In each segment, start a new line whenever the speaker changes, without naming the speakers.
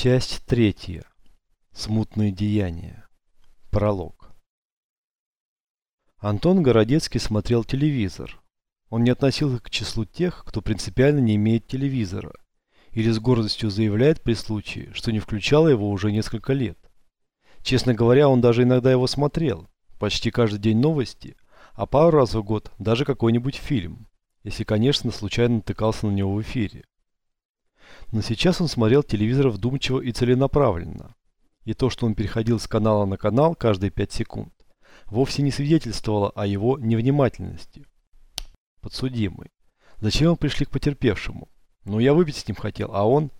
Часть третья. Смутные деяния. Пролог. Антон Городецкий смотрел телевизор. Он не относился к числу тех, кто принципиально не имеет телевизора, или с гордостью заявляет при случае, что не включал его уже несколько лет. Честно говоря, он даже иногда его смотрел, почти каждый день новости, а пару раз в год даже какой-нибудь фильм, если, конечно, случайно натыкался на него в эфире. Но сейчас он смотрел телевизор вдумчиво и целенаправленно. И то, что он переходил с канала на канал каждые 5 секунд, вовсе не свидетельствовало о его невнимательности. Подсудимый. Зачем вы пришли к потерпевшему? Ну, я выпить с ним хотел, а он...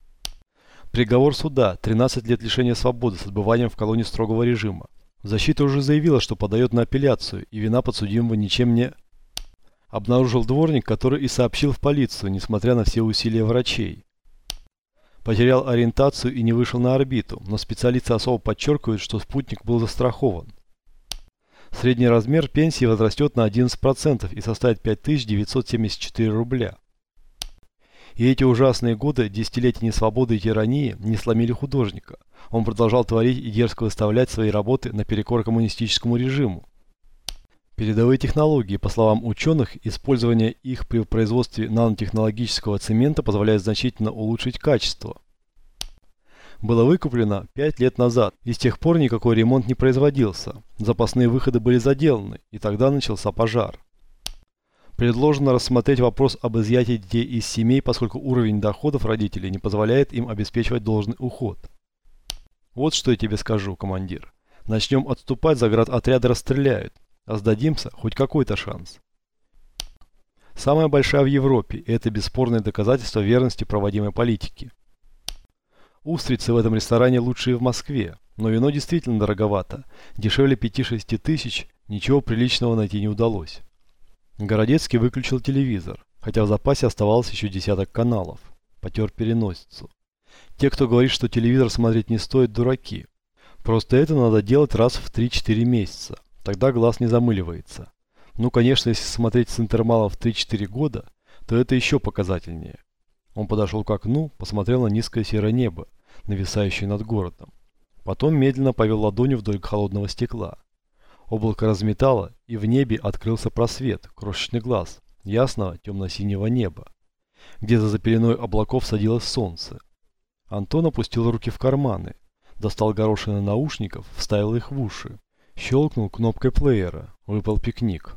Приговор суда. 13 лет лишения свободы с отбыванием в колонии строгого режима. Защита уже заявила, что подает на апелляцию, и вина подсудимого ничем не... Обнаружил дворник, который и сообщил в полицию, несмотря на все усилия врачей. Потерял ориентацию и не вышел на орбиту, но специалисты особо подчеркивают, что спутник был застрахован. Средний размер пенсии возрастет на 11% и составит 5974 рубля. И эти ужасные годы, десятилетия несвободы и тирании, не сломили художника. Он продолжал творить и дерзко выставлять свои работы наперекор коммунистическому режиму. Передовые технологии, по словам ученых, использование их при производстве нанотехнологического цемента позволяет значительно улучшить качество. Было выкуплено 5 лет назад, и с тех пор никакой ремонт не производился. Запасные выходы были заделаны, и тогда начался пожар. Предложено рассмотреть вопрос об изъятии детей из семей, поскольку уровень доходов родителей не позволяет им обеспечивать должный уход. Вот что я тебе скажу, командир. Начнем отступать, заградотряды расстреляют, а сдадимся, хоть какой-то шанс. Самая большая в Европе, и это бесспорное доказательство верности проводимой политики. Устрицы в этом ресторане лучшие в Москве, но вино действительно дороговато, дешевле 5-6 тысяч, ничего приличного найти не удалось. Городецкий выключил телевизор, хотя в запасе оставалось еще десяток каналов. Потер переносицу. Те, кто говорит, что телевизор смотреть не стоит, дураки. Просто это надо делать раз в 3-4 месяца. Тогда глаз не замыливается. Ну, конечно, если смотреть с интервалом в 3-4 года, то это еще показательнее. Он подошел к окну, посмотрел на низкое серое небо, нависающее над городом. Потом медленно повел ладонью вдоль холодного стекла. Облако разметало, и в небе открылся просвет, крошечный глаз, ясного темно-синего неба. Где-то за пеленой облаков садилось солнце. Антон опустил руки в карманы, достал горошины наушников, вставил их в уши. Щелкнул кнопкой плеера, выпал пикник.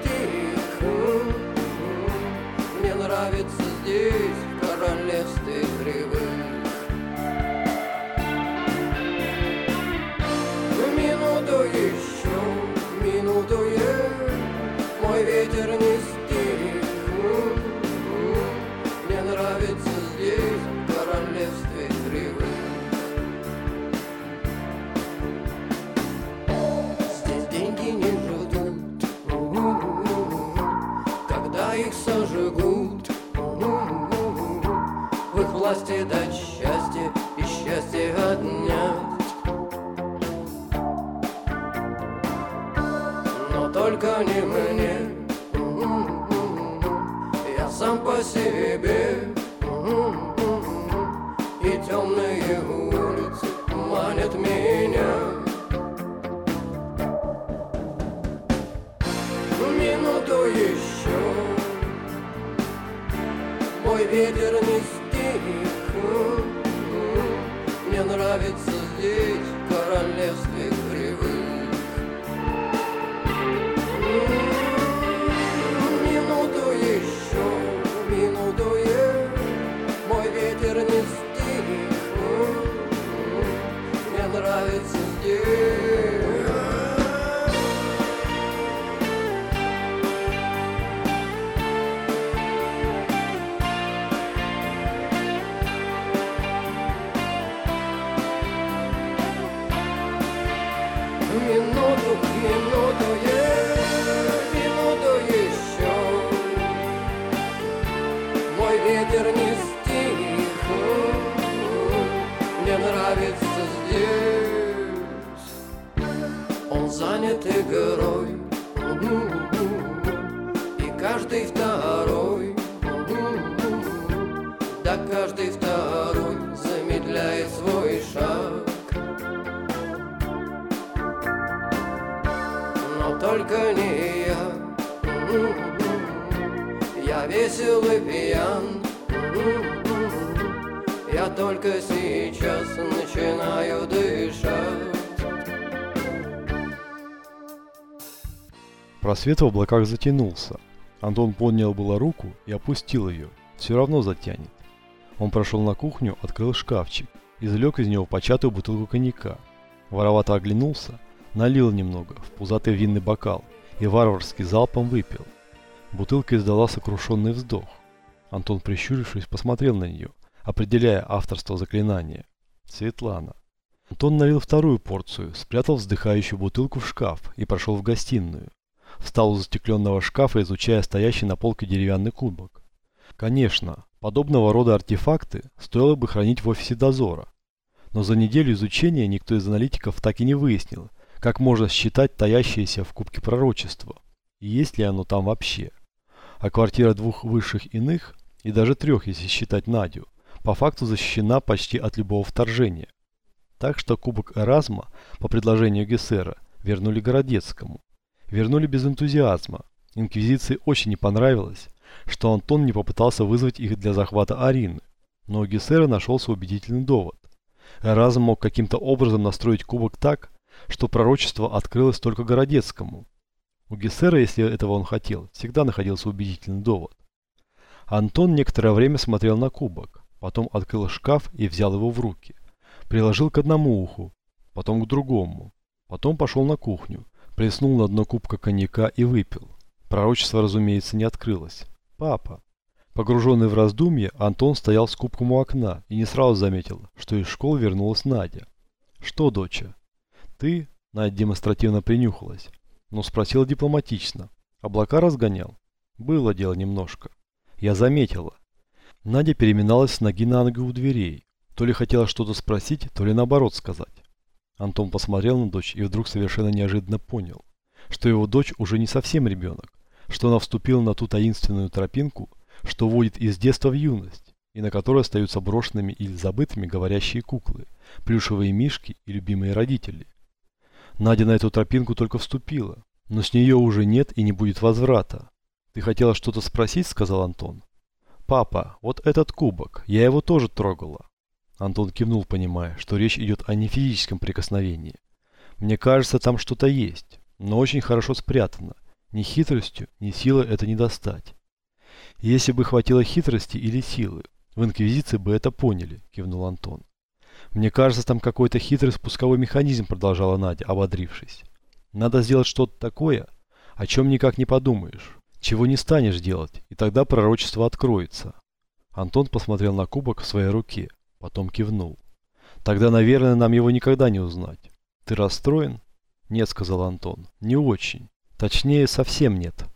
нравится здесь, в королевстве кривых власти дать счастье и счастье отнять. Но только не мне, я сам по себе. И темные улицы манят меня. Минуту еще мой ветер не нравится каждый второй замедляет свой шаг но только не я. Я весел и пьян. Я только сейчас начинаю дышать.
Просвет в облаках затянулся. Антон поднял было руку и опустил ее. Все равно затянет. Он прошел на кухню, открыл шкафчик, извлек из него початую бутылку коньяка. Воровато оглянулся, налил немного в пузатый винный бокал и варварски залпом выпил. Бутылка издала сокрушенный вздох. Антон, прищурившись, посмотрел на нее, определяя авторство заклинания. Светлана. Антон налил вторую порцию, спрятал вздыхающую бутылку в шкаф и прошел в гостиную. Встал у застекленного шкафа, изучая стоящий на полке деревянный кубок. Конечно, подобного рода артефакты стоило бы хранить в офисе дозора. Но за неделю изучения никто из аналитиков так и не выяснил, как можно считать таящееся в кубке пророчество, и есть ли оно там вообще. А квартира двух высших иных, и даже трех, если считать Надю, по факту защищена почти от любого вторжения. Так что кубок Эразма, по предложению Гессера, вернули Городецкому. Вернули без энтузиазма. Инквизиции очень не понравилось, что Антон не попытался вызвать их для захвата Арины. Но у Гессера нашелся убедительный довод. Эразм мог каким-то образом настроить кубок так, что пророчество открылось только Городецкому. У Гессера, если этого он хотел, всегда находился убедительный довод. Антон некоторое время смотрел на кубок, потом открыл шкаф и взял его в руки. Приложил к одному уху, потом к другому. Потом пошел на кухню, плеснул на дно кубка коньяка и выпил. Пророчество, разумеется, не открылось. Папа. Погруженный в раздумье, Антон стоял с кубком у окна и не сразу заметил, что из школы вернулась Надя. «Что, доча?» «Ты?» – Надя демонстративно принюхалась, но спросила дипломатично. «Облака разгонял?» «Было дело немножко». «Я заметила». Надя переминалась с ноги на ногу у дверей. То ли хотела что-то спросить, то ли наоборот сказать. Антон посмотрел на дочь и вдруг совершенно неожиданно понял, что его дочь уже не совсем ребенок, что она вступила на ту таинственную тропинку, что водит из детства в юность, и на которой остаются брошенными или забытыми говорящие куклы, плюшевые мишки и любимые родители. Надя на эту тропинку только вступила, но с нее уже нет и не будет возврата. «Ты хотела что-то спросить?» – сказал Антон. «Папа, вот этот кубок, я его тоже трогала». Антон кивнул, понимая, что речь идет о нефизическом прикосновении. «Мне кажется, там что-то есть, но очень хорошо спрятано. Ни хитростью, ни силой это не достать». «Если бы хватило хитрости или силы, в Инквизиции бы это поняли», – кивнул Антон. «Мне кажется, там какой-то хитрый спусковой механизм», – продолжала Надя, ободрившись. «Надо сделать что-то такое, о чем никак не подумаешь, чего не станешь делать, и тогда пророчество откроется». Антон посмотрел на кубок в своей руке, потом кивнул. «Тогда, наверное, нам его никогда не узнать. Ты расстроен?» «Нет», – сказал Антон, – «не очень. Точнее, совсем нет».